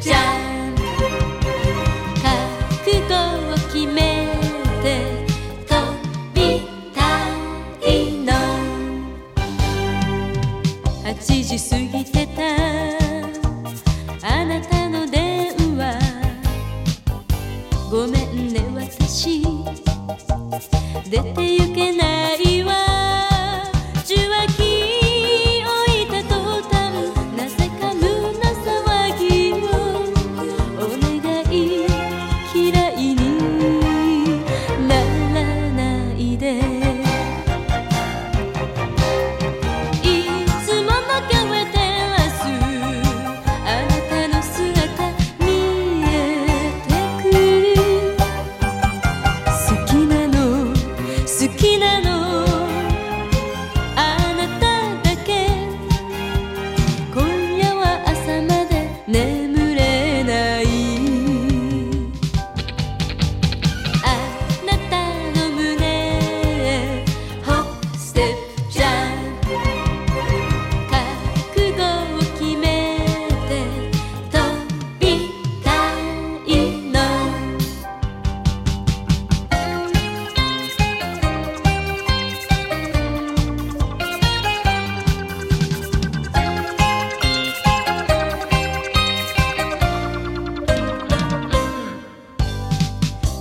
じゃん。覚悟を決めて飛びたいの。8時過ぎてた。あなたの電話。ごめんね私。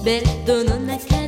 belle de nos